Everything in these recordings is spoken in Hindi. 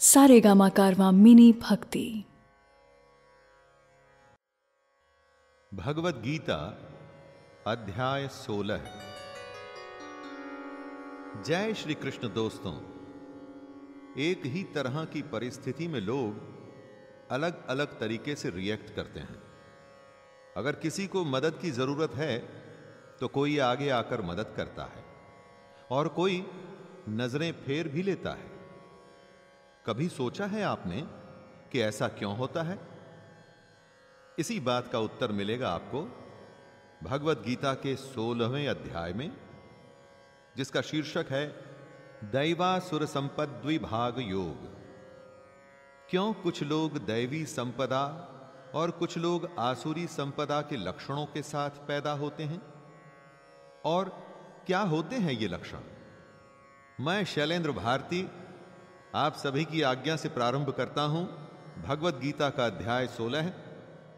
सारे गामा कारवा मिनी भक्ति। भगवत गीता, अध्याय सोलह। जय श्री कृष्ण दोस्तों, एक ही तरह की परिस्थिति में लोग अलग अलग तरीके से रिएक्ट करते हैं। अगर किसी को मदद की ज़रूरत है तो कोई आगे आकर मदद करता है, और कोई नज़रें फेर भी लेता है। कभी सोचा है आपने कि ऐसा क्यों होता है? इसी बात का उत्तर मिलेगा आपको भगवत गीता के सोलहवें अध्याय में, जिसका शीर्षक है दैवासुर संपद द्विभाग योग। क्यों कुछ लोग दैवी संपदा और कुछ लोग आसुरी संपदा के लक्षणों के साथ पैदा होते हैं? और क्या होते हैं ये लक्षण? मैं शैलेंद्र भारती आप सभी की आज्ञा से प्रारंभ करता हूँ। भगवत गीता का अध्याय सोलह,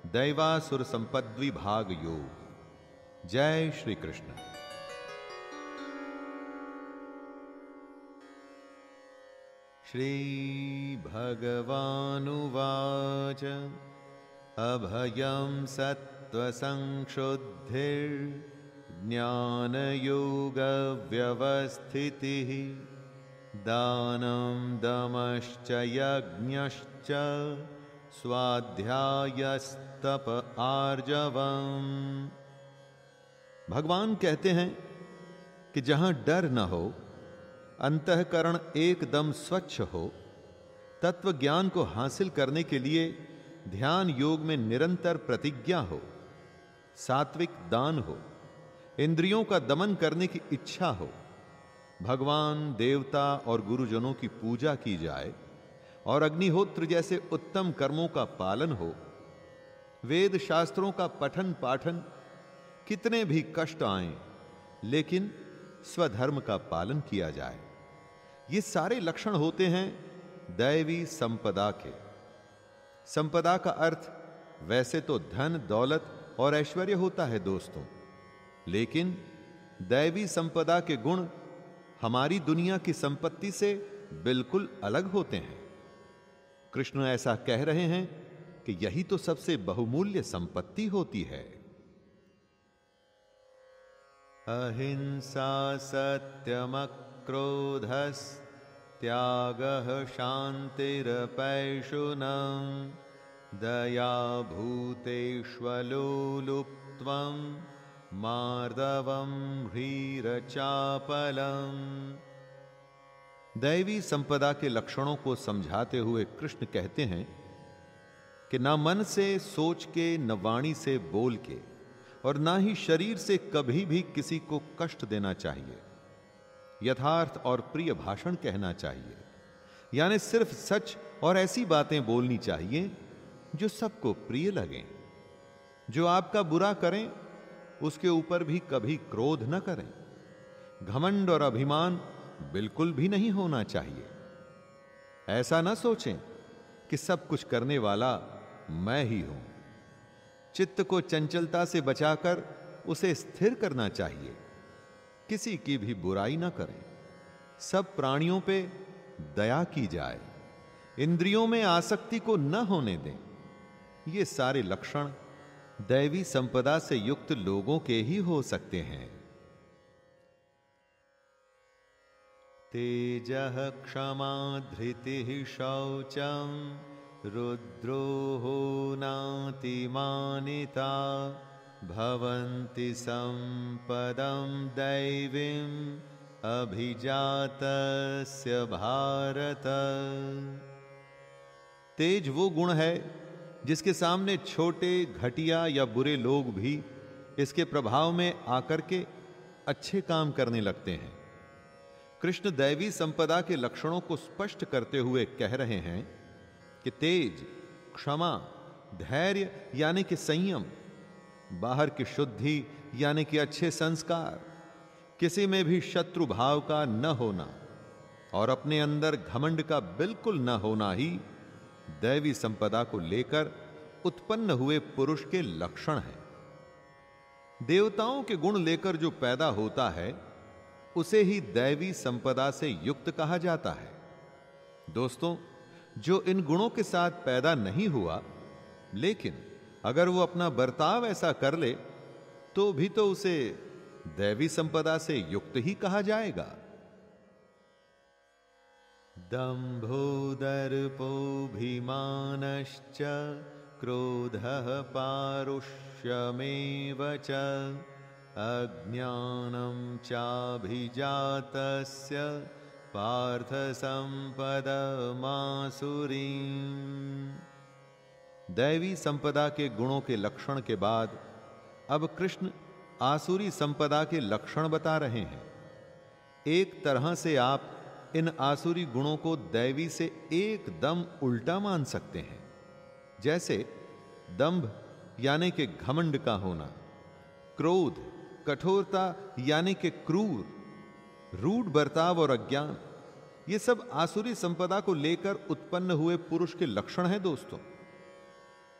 दैवासुर संपद्वी भाग योग। जय श्री कृष्ण श्री भगवानुवाच, अभयं सत्त्वसंशुद्धिर्ज्ञानयोगव्यवस्थितिः दानं दमश्च यज्ञश्च स्वाध्यायस्तप आर्जवम्। भगवान कहते हैं कि जहाँ डर न हो, अंतकरण एकदम स्वच्छ हो, तत्व ज्ञान को हासिल करने के लिए ध्यान योग में निरंतर प्रतिज्ञा हो, सात्विक दान हो, इंद्रियों का दमन करने की इच्छा हो भगवान, देवता और गुरुजनों की पूजा की जाए और अग्निहोत्र जैसे उत्तम कर्मों का पालन हो। वेद शास्त्रों का पठन पाठन कितने भी कष्ट आए, लेकिन स्वधर्म का पालन किया जाए। ये सारे लक्षण होते हैं दैवी संपदा के। संपदा का अर्थ, वैसे तो धन, दौलत और ऐश्वर्य होता है दोस्तों, लेकिन दैवी संपदा के गुण हमारी दुनिया की संपत्ति से बिल्कुल अलग होते हैं। कृष्ण ऐसा कह रहे हैं कि यही तो सबसे बहुमूल्य संपत्ति होती है। अहिंसा सत्यमक्रोधस त्याग शांतिरपैशुनम दया भूतेष्वलोलुप्त्वं मार्दवम ह्रीरचापलम दैवी संपदा के लक्षणों को समझाते हुए कृष्ण कहते हैं कि ना मन से सोच के, न वाणी से बोल के, और ना ही शरीर से कभी भी किसी को कष्ट देना चाहिए। यथार्थ और प्रिय भाषण कहना चाहिए। यानी सिर्फ़ सच और ऐसी बातें बोलनी चाहिए जो सबको प्रिय लगें, जो आपका बुरा करें उसके ऊपर भी कभी क्रोध न करें। घमंड और अभिमान बिल्कुल भी नहीं होना चाहिए। ऐसा ना सोचें कि सब कुछ करने वाला मैं ही हूँ। चित्त को चंचलता से बचाकर उसे स्थिर करना चाहिए। किसी की भी बुराई ना करें। सब प्राणियों पे दया की जाए। इंद्रियों में आसक्ति को न होने दें। ये सारे लक्षण दैवी संपदा से युक्त लोगों के ही हो सकते हैं। तेज क्षमा धृति शौचम रुद्रोहो नातिमानिता भवन्ति संपदं दैवीम् अभिजातस्य भारत। तेज वो गुण है जिसके सामने छोटे, घटिया या बुरे लोग भी इसके प्रभाव में आकर के अच्छे काम करने लगते हैं। कृष्ण दैवी संपदा के लक्षणों को स्पष्ट करते हुए कह रहे हैं कि तेज, क्षमा, धैर्य यानी कि संयम, बाहर की शुद्धि यानी कि अच्छे संस्कार, किसी में भी शत्रु भाव का न होना और अपने अंदर घमंड का बिल्कुल न होना ही दैवी संपदा को लेकर उत्पन्न हुए पुरुष के लक्षण हैं। देवताओं के गुण लेकर जो पैदा होता है, उसे ही दैवी संपदा से युक्त कहा जाता है। दोस्तों, जो इन गुणों के साथ पैदा नहीं हुआ, लेकिन अगर वो अपना बर्ताव ऐसा कर ले तो भी तो उसे दैवी संपदा से युक्त ही कहा जाएगा। दम्भोदर्पोऽभिमानश्च, क्रोधः पारुष्यमेव च। अज्ञानं चाभिजातस्य पार्थसम्पदमासुरी दैवी संपदा के गुणों के लक्षण के बाद, अब कृष्ण आसुरी संपदा के लक्षण बता रहे हैं। एक तरह से आप इन आसुरी गुणों को दैवी से एकदम उल्टा मान सकते हैं। जैसे, दंभ यानी कि घमंड का होना, क्रोध, कठोरता यानी कि क्रूर, रूढ़ बर्ताव और अज्ञान, ये सब आसुरी संपदा को लेकर उत्पन्न हुए पुरुष के लक्षण हैं दोस्तों।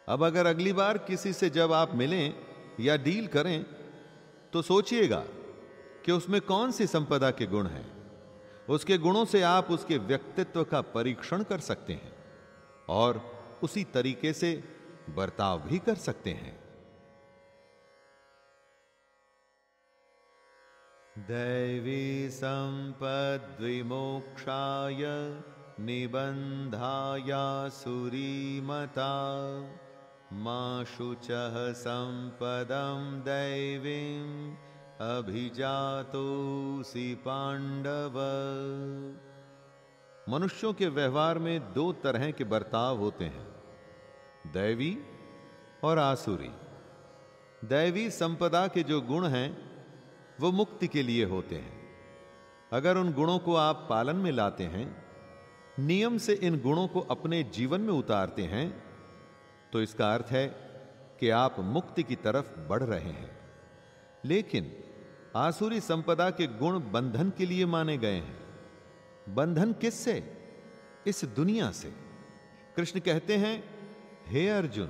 अब अगर अगली बार किसी से जब आप मिलें या डील करें तो सोचिएगा कि उसमें कौन सी संपदा के गुण हैं। उसके गुणों से आप उसके व्यक्तित्व का परीक्षण कर सकते हैं और उसी तरीके से बर्ताव भी कर सकते हैं। दैवी संपद संपद्विमोक्षाय निबंधाया सुरीमता माँ शुचः संपदं दैवीम् अभिजातोसी पांडव। मनुष्यों के व्यवहार में दो तरह के बर्ताव होते हैं, दैवी और आसुरी। दैवी संपदा के जो गुण हैं, वो मुक्ति के लिए होते हैं। अगर उन गुणों को आप पालन में लाते हैं, नियम से इन गुणों को अपने जीवन में उतारते हैं तो इसका अर्थ है कि आप मुक्ति की तरफ़ बढ़ रहे हैं। लेकिन आसुरी संपदा के गुण बंधन के लिए माने गए हैं। बंधन किससे? इस दुनिया से। कृष्ण कहते हैं, हे अर्जुन,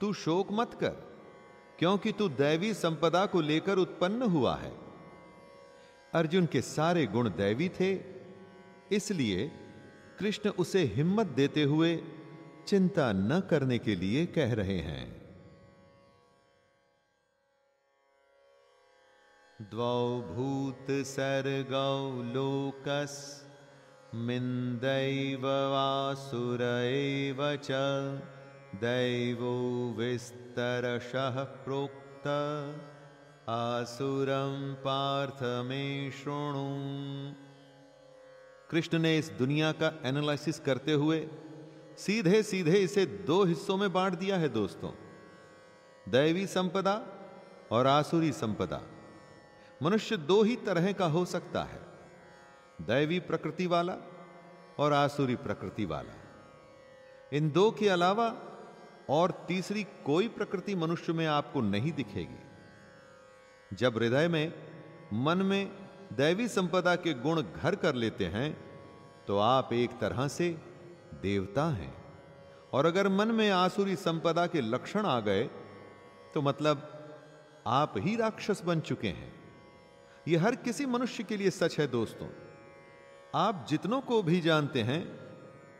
तू शोक मत कर, क्योंकि तू दैवी संपदा को लेकर उत्पन्न हुआ है। अर्जुन के सारे गुण दैवी थे, इसलिए कृष्ण उसे हिम्मत देते हुए चिंता न करने के लिए कह रहे हैं। द्वौ भूतसर्गौ लोकस्मिन्दैव वासुर दैवो विस्तरशः प्रोक्त। आसुरं पार्थ मे शृणु। कृष्ण ने इस दुनिया का एनालिसिस करते हुए सीधे सीधे इसे दो हिस्सों में बांट दिया है दोस्तों। दैवी संपदा और आसुरी संपदा। मनुष्य दो ही तरह का हो सकता है, दैवी प्रकृति वाला और आसुरी प्रकृति वाला। इन दो के अलावा और तीसरी कोई प्रकृति मनुष्य में आपको नहीं दिखेगी। जब हृदय में, मन में दैवी संपदा के गुण घर कर लेते हैं तो आप एक तरह से देवता हैं। और अगर मन में आसुरी संपदा के लक्षण आ गए तो मतलब आप ही राक्षस बन चुके हैं। यह हर किसी मनुष्य के लिए सच है दोस्तों। आप जितनों को भी जानते हैं,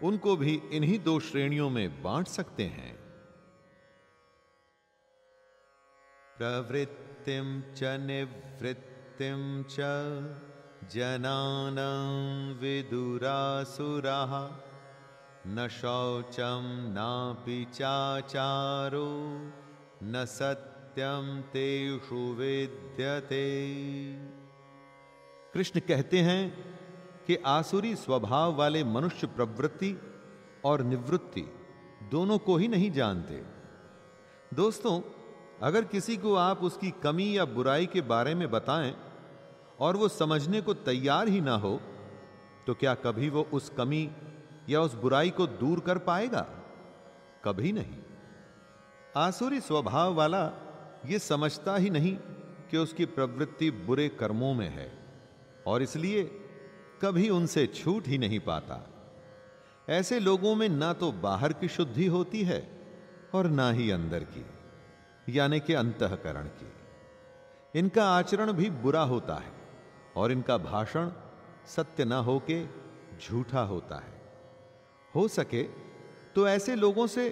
उनको भी इन्हीं दो श्रेणियों में बांट सकते हैं। प्रवृत्तिम च निवृत्तिम च जनान विदुरासुरा न शौचम नापि चाचारो, न सत्यम तेषु विद्यते। कृष्ण कहते हैं कि आसुरी स्वभाव वाले मनुष्य प्रवृत्ति और निवृत्ति दोनों को ही नहीं जानते। दोस्तों, अगर किसी को आप उसकी कमी या बुराई के बारे में बताएँ और वो समझने को तैयार ही ना हो तो क्या कभी वो उस कमी या उस बुराई को दूर कर पाएगा? कभी नहीं। आसुरी स्वभाव वाला ये समझता ही नहीं कि उसकी प्रवृत्ति बुरे कर्मों में है। और इसलिए कभी उनसे छूट ही नहीं पाता। ऐसे लोगों में ना तो बाहर की शुद्धि होती है और ना ही अंदर की, यानी कि अंतकरण की। इनका आचरण भी बुरा होता है और इनका भाषण सत्य ना होके झूठा होता है। हो सके तो ऐसे लोगों से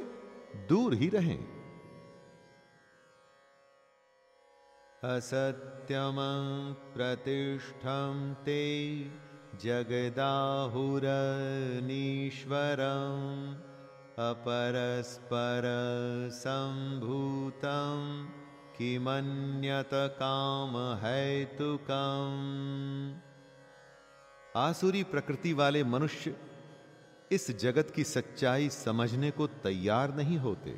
दूर ही रहें। असत्यम प्रतिष्ठम ते जगदाहुरनीश्वरम् अपरस्पर सम्भूतं किमन्यत काम हेतुकम् आसुरी प्रकृति वाले मनुष्य इस जगत की सच्चाई समझने को तैयार नहीं होते।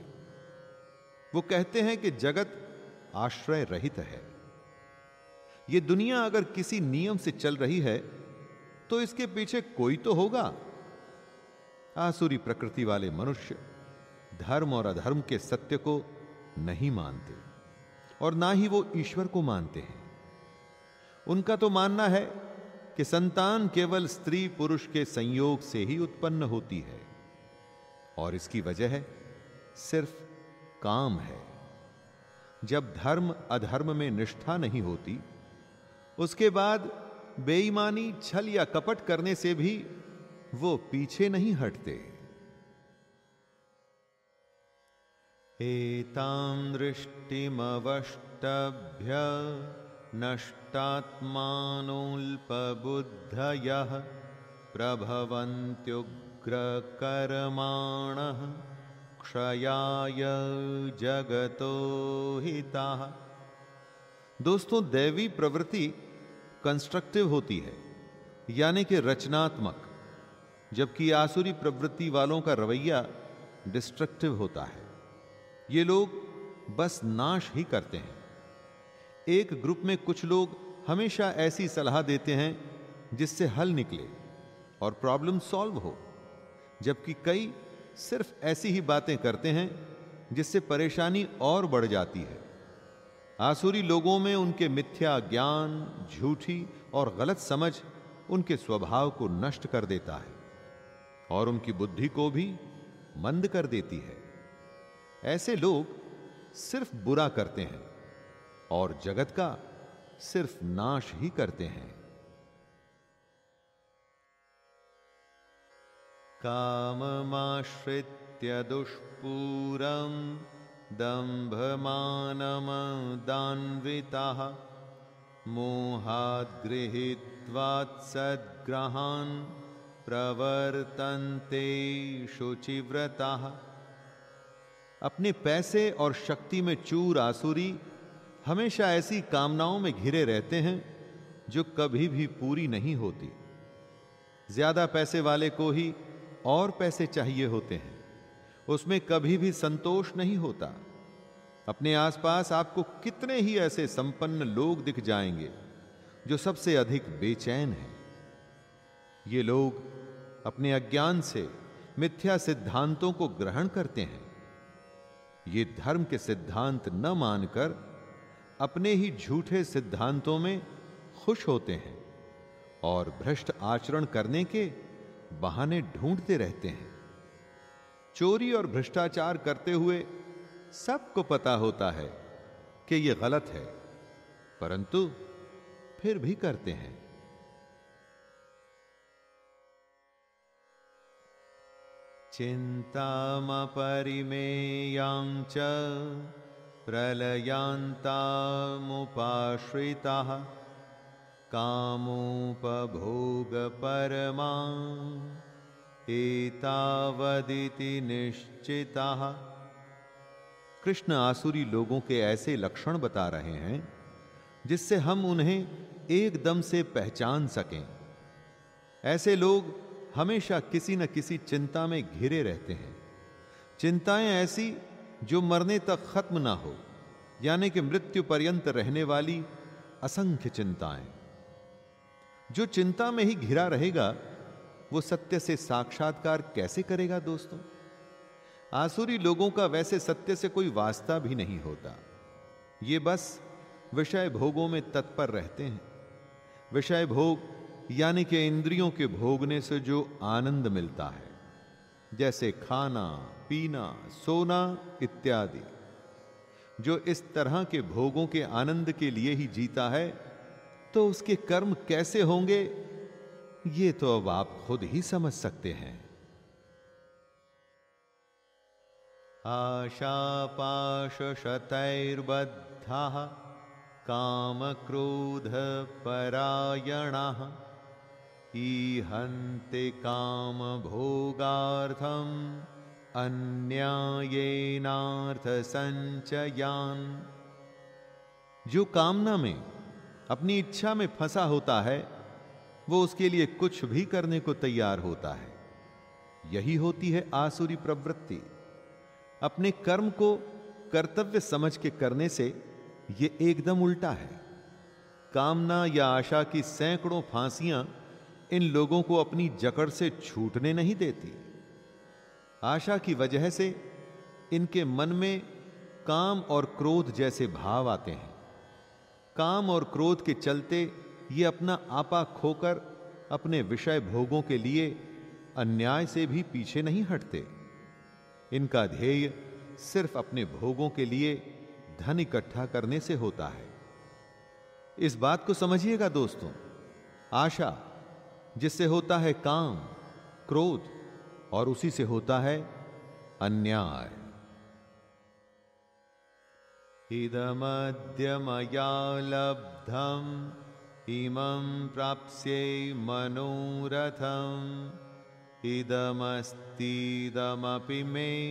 वो कहते हैं कि जगत आश्रय रहित है। यह दुनिया अगर किसी नियम से चल रही है तो इसके पीछे कोई तो होगा। आसुरी प्रकृति वाले मनुष्य धर्म और अधर्म के सत्य को नहीं मानते, और ना ही वो ईश्वर को मानते हैं। उनका तो मानना है कि संतान केवल स्त्री पुरुष के संयोग से ही उत्पन्न होती है, और इसकी वजह है सिर्फ़ काम है। जब धर्म अधर्म में निष्ठा नहीं होती, उसके बाद बेईमानी, छल या कपट करने से भी वो पीछे नहीं हटते। एतां दृष्टिमवष्टभ्य नष्टात्मानोऽल्पबुद्धयः प्रभवन्त्युग्रकर्माणः। क्षयाय जगतो हिताः। दोस्तों, दैवी प्रवृत्ति कंस्ट्रक्टिव होती है, यानी कि रचनात्मक, जबकि आसुरी प्रवृत्ति वालों का रवैया डिस्ट्रक्टिव होता है। ये लोग बस नाश ही करते हैं। एक ग्रुप में कुछ लोग हमेशा ऐसी सलाह देते हैं जिससे हल निकले और प्रॉब्लम सॉल्व हो, जबकि कई सिर्फ़ ऐसी ही बातें करते हैं जिससे परेशानी और बढ़ जाती है। आसुरी लोगों में उनके मिथ्या ज्ञान, झूठी और गलत समझ उनके स्वभाव को नष्ट कर देता है और उनकी बुद्धि को भी मंद कर देती है। ऐसे लोग सिर्फ़ बुरा करते हैं और जगत का सिर्फ़ नाश ही करते हैं। काममाश्रित्य दुष्पूरम दम्भमानमदान्विताः। मोहाद् गृहीत्वात् सद्ग्रहान् प्रवर्तन्ते शुचिव्रताः। अपने पैसे और शक्ति में चूर आसुरी हमेशा ऐसी कामनाओं में घिरे रहते हैं, जो कभी भी पूरी नहीं होती। ज़्यादा पैसे वाले को ही और पैसे चाहिए होते हैं। उसमें कभी भी संतोष नहीं होता। अपने आसपास आपको कितने ही ऐसे संपन्न लोग दिख जाएँगे, जो सबसे अधिक बेचैन हैं। ये लोग अपने अज्ञान से मिथ्या सिद्धांतों को ग्रहण करते हैं। ये धर्म के सिद्धांत न मानकर अपने ही झूठे सिद्धांतों में खुश होते हैं और भ्रष्ट आचरण करने के बहाने ढूंढते रहते हैं। चोरी और भ्रष्टाचार करते हुए सबको पता होता है कि यह गलत है, परंतु फिर भी करते हैं। चिन्तामपरिमेयां च प्रलयान्तामुपाश्रिताः। कामोपभोगपरमा एतावदिति निश्चिताः। कृष्ण आसुरी लोगों के ऐसे लक्षण बता रहे हैं, जिससे हम उन्हें एकदम से पहचान सकें। ऐसे लोग हमेशा किसी न किसी चिंता में घिरे रहते हैं। चिंताएँ ऐसी जो मरने तक खत्म ना हो, यानी कि मृत्यु पर्यंत रहने वाली असंख्य चिंताएँ। जो चिंता में ही घिरा रहेगा, वो सत्य से साक्षात्कार कैसे करेगा दोस्तों? आसुरी लोगों का वैसे सत्य से कोई वास्ता भी नहीं होता। ये बस विषय भोगों में तत्पर रहते हैं। विषय भोग, यानी कि इंद्रियों के भोगने से जो आनंद मिलता है, जैसे खाना, पीना, सोना इत्यादि, जो इस तरह के भोगों के आनंद के लिए ही जीता है तो उसके कर्म कैसे होंगे? ये तो अब आप खुद ही समझ सकते हैं। आशापाशशतैर्बद्धाः कामक्रोधपरायणाः ईहन्ते कामभोगार्थम् अन्यायेनार्थसञ्चयान् जो कामना में अपनी इच्छा में फंसा होता है, वो उसके लिए कुछ भी करने को तैयार होता है। यही होती है आसुरी प्रवृत्ति। अपने कर्म को कर्तव्य समझ के करने से ये एकदम उल्टा है। कामना या आशा की सैकड़ों फांसियाँ इन लोगों को अपनी जकड़ से छूटने नहीं देती। आशा की वजह से इनके मन में काम और क्रोध जैसे भाव आते हैं। काम और क्रोध के चलते ये अपना आपा खोकर अपने विषय भोगों के लिए अन्याय से भी पीछे नहीं हटते। इनका ध्येय सिर्फ़ अपने भोगों के लिए धन इकट्ठा करने से होता है। इस बात को समझिएगा दोस्तों, आशा, जिससे होता है काम, क्रोध, और उसी से होता है अन्याय। इदमद्य मया लब्धम इमं प्राप्स्ये मनोरथम्। इदमस्तीदमपि मे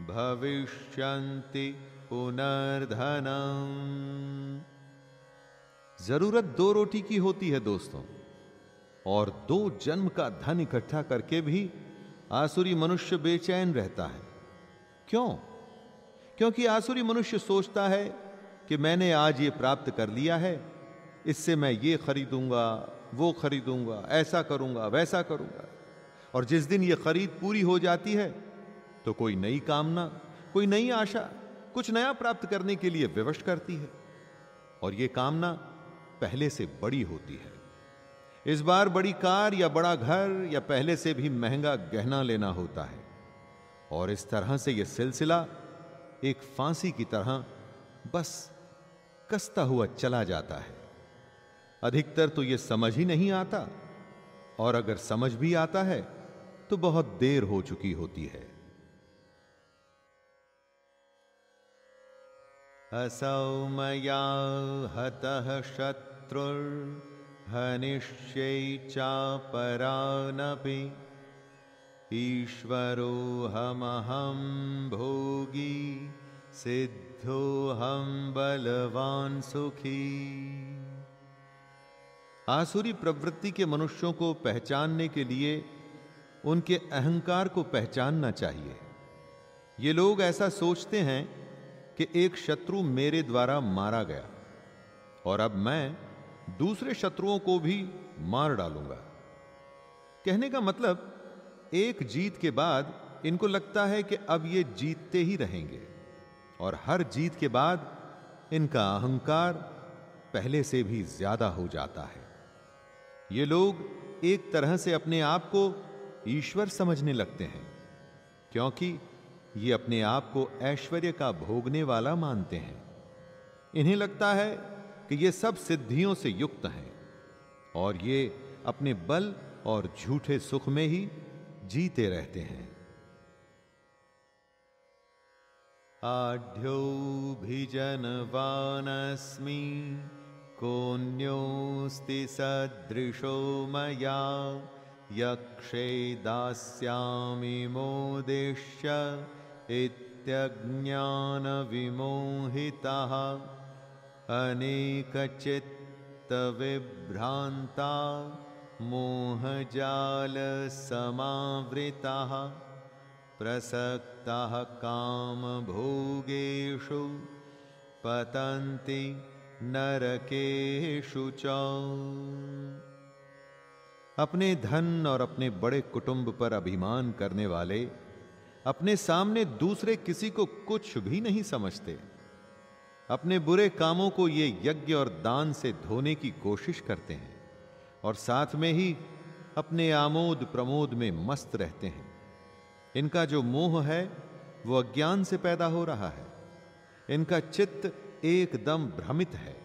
भविष्यन्ति पुनर्धनम। ज़रूरत दो रोटी की होती है दोस्तों, और दो जन्म का धन इकट्ठा करके भी आसुरी मनुष्य बेचैन रहता है। क्यों? क्योंकि आसुरी मनुष्य सोचता है कि मैंने आज ये प्राप्त कर लिया है, इससे मैं ये खरीदूँगा, वो खरीदूँगा, ऐसा करूँगा, वैसा करूँगा। और जिस दिन ये खरीद पूरी हो जाती है तो कोई नई कामना, कोई नई आशा, कुछ नया प्राप्त करने के लिए विवश करती है। और ये कामना पहले से बड़ी होती है। इस बार बड़ी कार या बड़ा घर या पहले से भी महँगा गहना लेना होता है। और इस तरह से यह सिलसिला एक फांसी की तरह बस कसता हुआ चला जाता है। अधिकतर तो यह समझ ही नहीं आता, और अगर समझ भी आता है तो बहुत देर हो चुकी होती है। असौ मया हतः शत्रुर्हनिष्यै चापरानपि। ईश्वरोऽहमहं भोगी, सिद्धोऽहं बलवान सुखी। आसुरी प्रवृत्ति के मनुष्यों को पहचानने के लिए उनके अहंकार को पहचानना चाहिए। ये लोग ऐसा सोचते हैं कि एक शत्रु मेरे द्वारा मारा गया और अब मैं दूसरे शत्रुओं को भी मार डालूँगा। कहने का मतलब एक जीत के बाद इनको लगता है कि अब ये जीतते ही रहेंगे। और हर जीत के बाद इनका अहंकार पहले से भी ज़्यादा हो जाता है। ये लोग एक तरह से अपने आप को ईश्वर समझने लगते हैं, क्योंकि ये अपने आप को ऐश्वर्य का भोगने वाला मानते हैं। इन्हें लगता है कि ये सब सिद्धियों से युक्त हैं, और ये अपने बल और झूठे सुख में ही जीते रहते हैं। वानस्मी कोन्योस्ति सदृशो मया यक्षे दास्यामि मोदिष्य इत्यज्ञानविमोहितः। अनेकचित्तविभ्रान्ता मोहजालसमावृताः प्रसक्ताः कामभोगेषु पतन्ति नरकेषु च। अपने धन और अपने बड़े कुटुंब पर अभिमान करने वाले, अपने सामने दूसरे किसी को कुछ भी नहीं समझते। अपने बुरे कामों को ये यज्ञ और दान से धोने की कोशिश करते हैं। और साथ में ही अपने आमोद प्रमोद में मस्त रहते हैं। इनका जो मोह है, वो अज्ञान से पैदा हो रहा है। इनका चित्त एकदम भ्रमित है।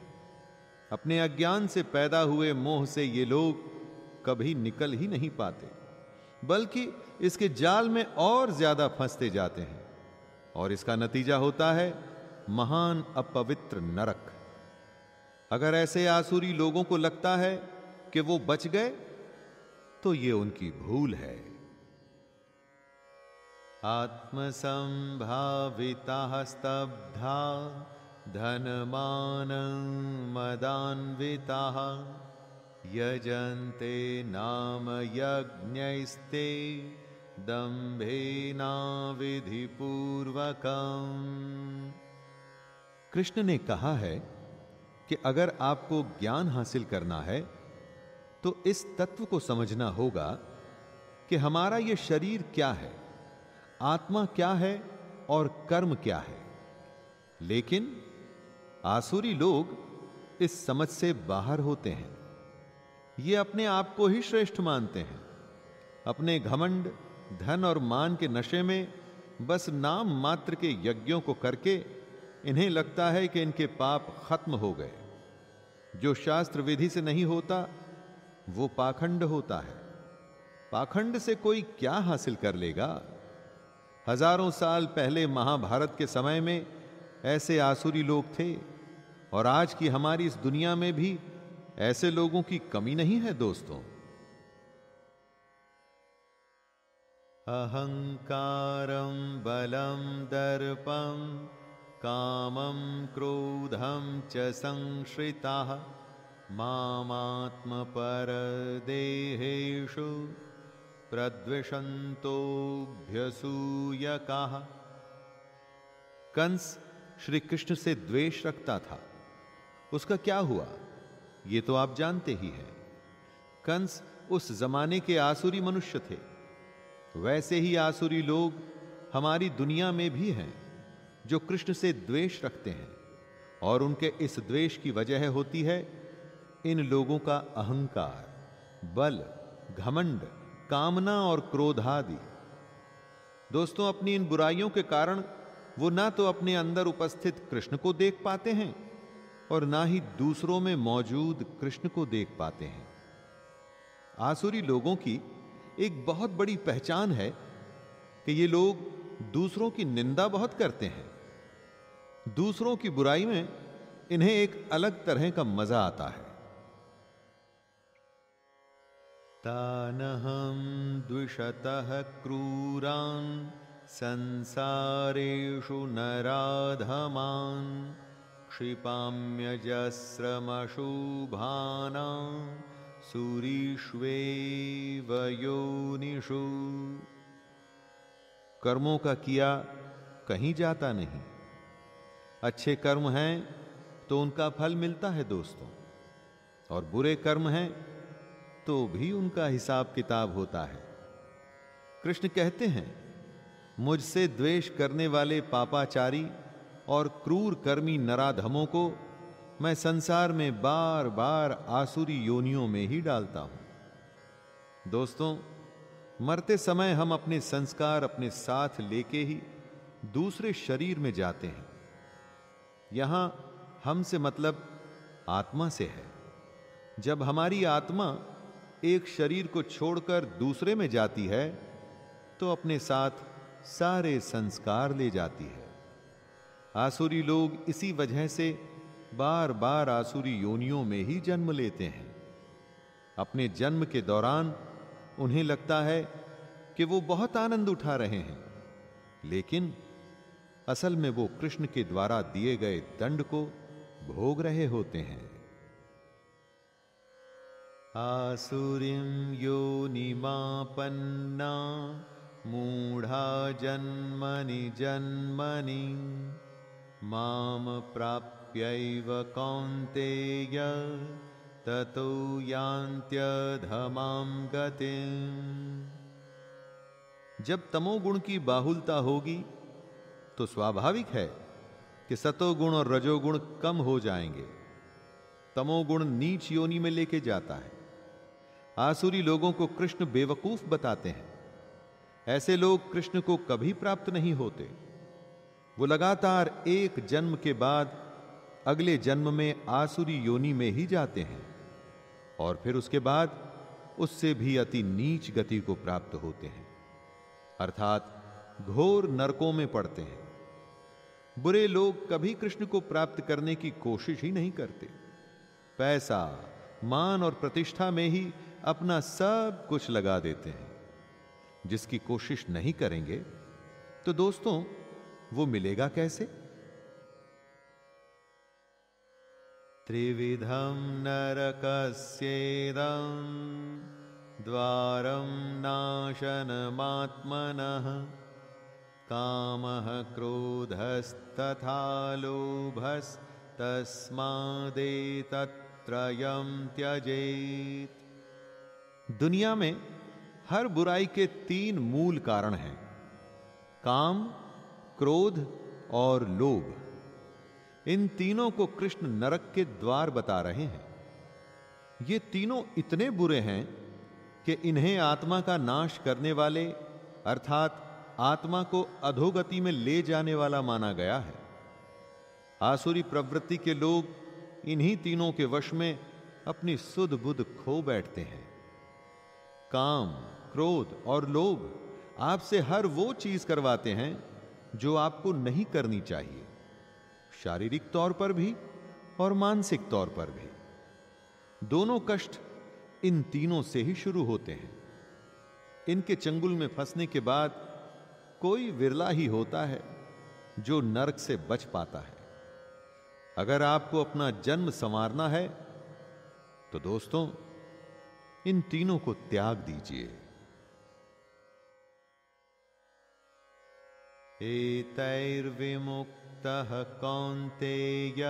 अपने अज्ञान से पैदा हुए मोह से ये लोग कभी निकल ही नहीं पाते, बल्कि इसके जाल में और ज़्यादा फंसते जाते हैं। और इसका नतीजा होता है, महान अपवित्र नरक। अगर ऐसे आसुरी लोगों को लगता है कि वो बच गए तो ये उनकी भूल है। आत्मसंभाविता स्तब्धा धनमान मदान्विता, यजन्ते नाम यज्ञस्ते दंभेना विधि पूर्वकम कृष्ण ने कहा है कि अगर आपको ज्ञान हासिल करना है तो इस तत्व को समझना होगा कि हमारा यह शरीर क्या है, आत्मा क्या है और कर्म क्या है। लेकिन आसुरी लोग इस समझ से बाहर होते हैं। ये अपने आप को ही श्रेष्ठ मानते हैं। अपने घमंड, धन और मान के नशे में बस नाम मात्र के यज्ञों को करके इन्हें लगता है कि इनके पाप खत्म हो गए। जो शास्त्र विधि से नहीं होता वो पाखंड होता है। पाखंड से कोई क्या हासिल कर लेगा? हज़ारों साल पहले महाभारत के समय में ऐसे आसुरी लोग थे, और आज की हमारी इस दुनिया में भी ऐसे लोगों की कमी नहीं है, दोस्तों। अहंकारं बलं दर्पं, कामं क्रोधं च संश्रिताः। मामात्मपरदेहेषु प्रद्विषन्तोऽभ्यसूयकाः। कंस श्री कृष्ण से द्वेष रखता था। उसका क्या हुआ? ये तो आप जानते ही हैं। कंस उस जमाने के आसुरी मनुष्य थे। वैसे ही आसुरी लोग हमारी दुनिया में भी हैं, जो कृष्ण से द्वेष रखते हैं। और उनके इस द्वेष की वजह होती है इन लोगों का अहंकार, बल, घमंड, कामना और क्रोध आदि। दोस्तों, अपनी इन बुराइयों के कारण वो ना तो अपने अंदर उपस्थित कृष्ण को देख पाते हैं और ना ही दूसरों में मौजूद कृष्ण को देख पाते हैं। आसुरी लोगों की एक बहुत बड़ी पहचान है कि ये लोग दूसरों की निंदा बहुत करते हैं। दूसरों की बुराई में इन्हें एक अलग तरह का मज़ा आता है। तानहम द्विषतः क्रूरान संसारेषु नराधमान क्षिपाम्यजस्रमशुभाना सूरीष्वेवयोनिषु कर्मों का किया कहीं जाता नहीं। अच्छे कर्म हैं तो उनका फल मिलता है दोस्तों, और बुरे कर्म हैं तो भी उनका हिसाब किताब होता है। कृष्ण कहते हैं, मुझसे द्वेष करने वाले पापाचारी और क्रूर कर्मी नराधमों को मैं संसार में बार बार आसुरी योनियों में ही डालता हूँ। दोस्तों, मरते समय हम अपने संस्कार अपने साथ लेके ही दूसरे शरीर में जाते हैं। यहाँ हमसे मतलब आत्मा से है। जब हमारी आत्मा एक शरीर को छोड़कर दूसरे में जाती है तो अपने साथ सारे संस्कार ले जाती है। आसुरी लोग इसी वजह से बार बार आसुरी योनियों में ही जन्म लेते हैं। अपने जन्म के दौरान उन्हें लगता है कि वो बहुत आनंद उठा रहे हैं, लेकिन असल में वो कृष्ण के द्वारा दिए गए दंड को भोग रहे होते हैं। आसुरीं योनिमापन्ना मूढ़ा जन्मनि जन्मनि माम प्राप्यैव कौन्तेय ततो यान्त्यधमां जब तमोगुण की बाहुलता होगी तो स्वाभाविक है कि सतोगुण और रजोगुण कम हो जाएँगे। तमोगुण नीच योनि में लेके जाता है। आसुरी लोगों को कृष्ण बेवकूफ़ बताते हैं। ऐसे लोग कृष्ण को कभी प्राप्त नहीं होते। वो लगातार एक जन्म के बाद अगले जन्म में आसुरी योनि में ही जाते हैं और फिर उसके बाद उससे भी अति नीच गति को प्राप्त होते हैं। अर्थात घोर नरकों में पड़ते हैं। बुरे लोग कभी कृष्ण को प्राप्त करने की कोशिश ही नहीं करते। पैसा, मान और प्रतिष्ठा में ही अपना सब कुछ लगा देते हैं। जिसकी कोशिश नहीं करेंगे तो दोस्तों, वो मिलेगा कैसे? त्रिविधम नरकस्येदं, द्वारं नाशनमात्मनः, कामः क्रोधस्तथा लोभस्तस्मादेतत्रयं त्यजेत। दुनिया में हर बुराई के तीन मूल कारण हैं। काम, क्रोध और लोभ। इन तीनों को कृष्ण नरक के द्वार बता रहे हैं। ये तीनों इतने बुरे हैं कि इन्हें आत्मा का नाश करने वाले, अर्थात आत्मा को अधोगति में ले जाने वाला माना गया है। आसुरी प्रवृत्ति के लोग इन्हीं तीनों के वश में अपनी सुध बुध खो बैठते हैं। काम, क्रोध और लोभ आपसे हर वो चीज़ करवाते हैं जो आपको नहीं करनी चाहिए। शारीरिक तौर पर भी और मानसिक तौर पर भी। दोनों कष्ट इन तीनों से ही शुरू होते हैं। इनके चंगुल में फंसने के बाद कोई विरला ही होता है जो नरक से बच पाता है। अगर आपको अपना जन्म संवारना है तो दोस्तों इन तीनों को त्याग दीजिए। एतैर्विमुक्तः कौन्तेय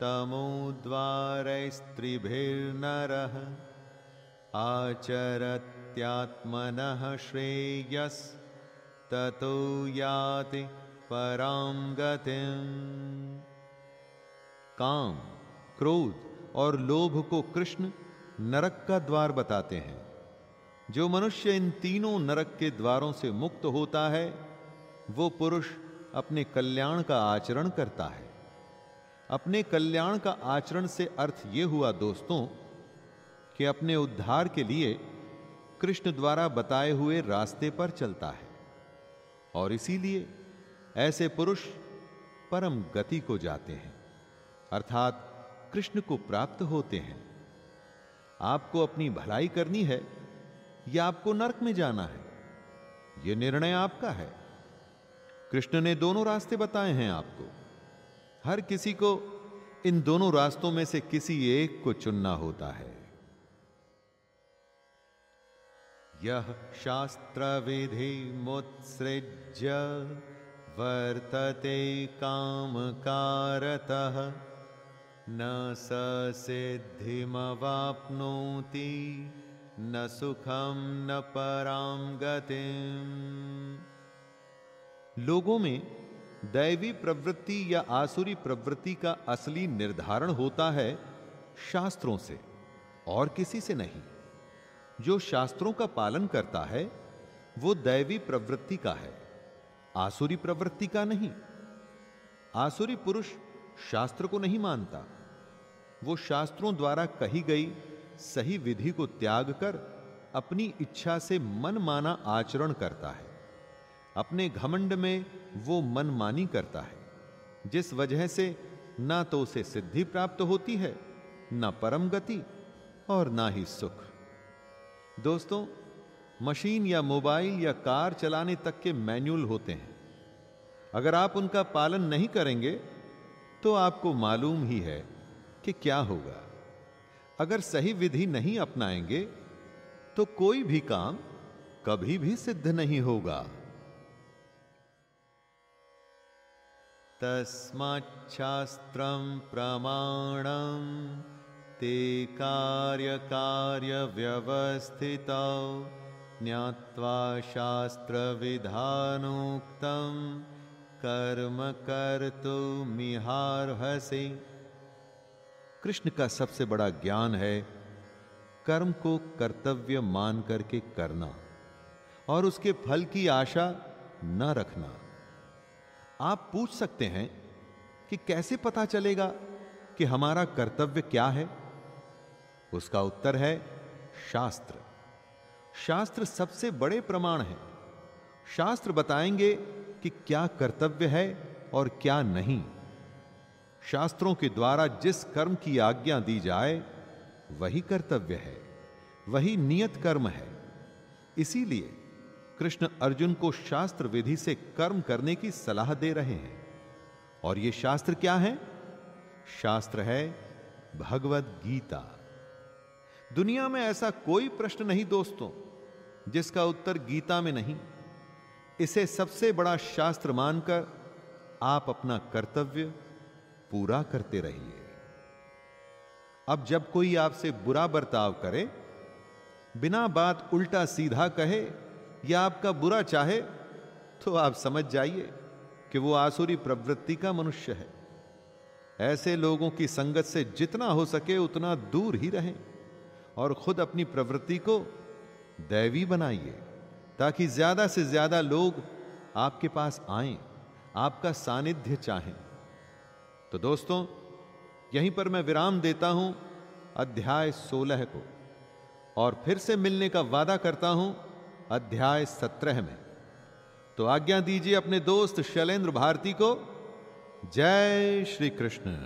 तमोद्वारैस्त्रिभिर्नरः श्रेयस् ततो याति परां गतिम्। काम, क्रोध और लोभ को कृष्ण नरक का द्वार बताते हैं। जो मनुष्य इन तीनों नरक के द्वारों से मुक्त होता है, वो पुरुष अपने कल्याण का आचरण करता है। अपने कल्याण का आचरण से अर्थ ये हुआ दोस्तों, कि अपने उद्धार के लिए कृष्ण द्वारा बताए हुए रास्ते पर चलता है। और इसीलिए ऐसे पुरुष परम गति को जाते हैं, अर्थात कृष्ण को प्राप्त होते हैं। आपको अपनी भलाई करनी है या आपको नरक में जाना है? यह निर्णय आपका है। कृष्ण ने दोनों रास्ते बताए हैं आपको। हर किसी को इन दोनों रास्तों में से किसी एक को चुनना होता है। यह शास्त्र विधि मुत्सृज्य वर्तते काम कारतः न स सिद्धिमवाप्नोति, न सुखम न पराम गतिम। लोगों में दैवी प्रवृत्ति या आसुरी प्रवृत्ति का असली निर्धारण होता है शास्त्रों से, और किसी से नहीं। जो शास्त्रों का पालन करता है, वो दैवी प्रवृत्ति का है, आसुरी प्रवृत्ति का नहीं। आसुरी पुरुष शास्त्र को नहीं मानता। वो शास्त्रों द्वारा कही गई सही विधि को त्याग कर अपनी इच्छा से मनमाना आचरण करता है। अपने घमंड में वो मनमानी करता है, जिस वजह से ना तो उसे सिद्धि प्राप्त होती है, ना परम गति और ना ही सुख। दोस्तों, मशीन या मोबाइल या कार चलाने तक के मैनुअल होते हैं। अगर आप उनका पालन नहीं करेंगे तो आपको मालूम ही है कि क्या होगा? अगर सही विधि नहीं अपनाएँगे तो कोई भी काम कभी भी सिद्ध नहीं होगा। तस्माच्छास्त्रं प्रमाणं ते कार्यकार्यव्यवस्थितौ ज्ञात्वा शास्त्रविधानोक्तं कर्म कर्तुमिहार्हसि। कृष्ण का सबसे बड़ा ज्ञान है कर्म को कर्तव्य मान करके करना और उसके फल की आशा न रखना। आप पूछ सकते हैं कि कैसे पता चलेगा कि हमारा कर्तव्य क्या है? उसका उत्तर है शास्त्र। शास्त्र सबसे बड़े प्रमाण है। शास्त्र बताएँगे कि क्या कर्तव्य है और क्या नहीं। शास्त्रों के द्वारा जिस कर्म की आज्ञा दी जाए, वही कर्तव्य है, वही नियत कर्म है। इसीलिए कृष्ण अर्जुन को शास्त्र विधि से कर्म करने की सलाह दे रहे हैं। और यह शास्त्र क्या है? शास्त्र है भगवत गीता। दुनिया में ऐसा कोई प्रश्न नहीं दोस्तों, जिसका उत्तर गीता में नहीं। इसे सबसे बड़ा शास्त्र मानकर आप अपना कर्तव्य पूरा करते रहिए। अब जब कोई आपसे बुरा बर्ताव करे, बिना बात उल्टा सीधा कहे या आपका बुरा चाहे तो आप समझ जाइए कि वो आसुरी प्रवृत्ति का मनुष्य है। ऐसे लोगों की संगत से जितना हो सके उतना दूर ही रहें और खुद अपनी प्रवृत्ति को दैवी बनाइए, ताकि ज़्यादा से ज़्यादा लोग आपके पास आए, आपका सानिध्य चाहें। तो दोस्तों, यहीं पर मैं विराम देता हूँ अध्याय सोलह को, और फिर से मिलने का वादा करता हूँ अध्याय सत्रह में। तो आज्ञा दीजिए अपने दोस्त शैलेंद्र भारती को, जय श्री कृष्ण।